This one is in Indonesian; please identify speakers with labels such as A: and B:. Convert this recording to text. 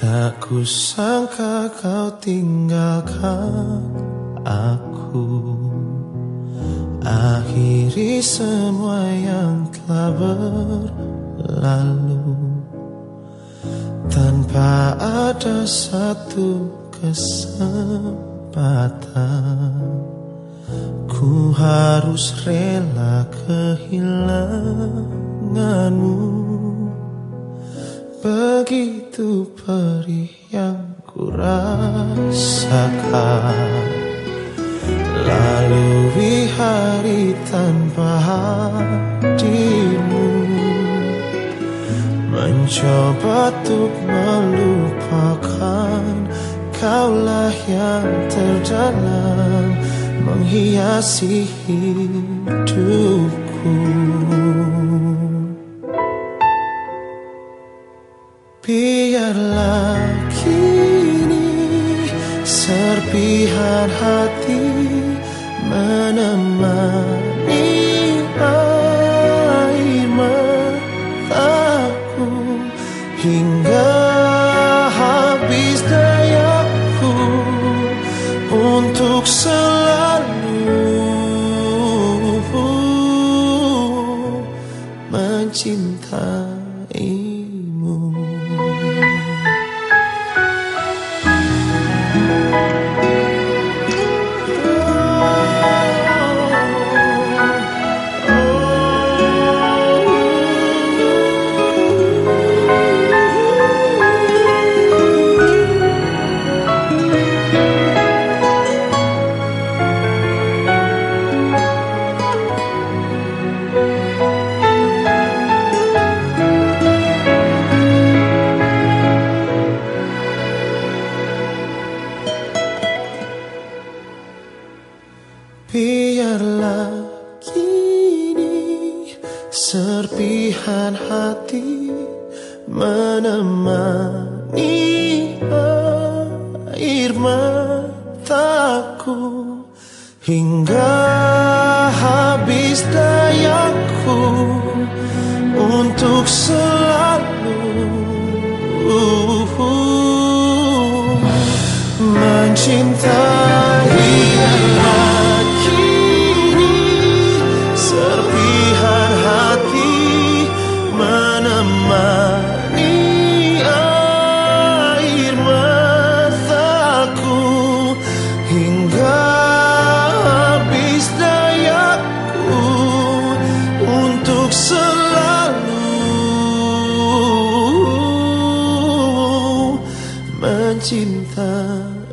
A: Tak kusangka kau tinggalkan aku. Akhiri semua yang telah berlalu. Tanpa ada satu kesempatan Ku harus rela kehilanganmu Begitu perih yang ku rasakan Lalui hari tanpa hadirmu Mencoba untuk melupakan Kaulah yang terdalam Menghiasi hidupku Biarlah kini serpihan hati menemani air mataku hingga habis dayaku untuk selalu mencintai. Biarlah kini serpihan hati menemani air mataku hingga habis dayaku untuk selalu mencintai. Mencintaimu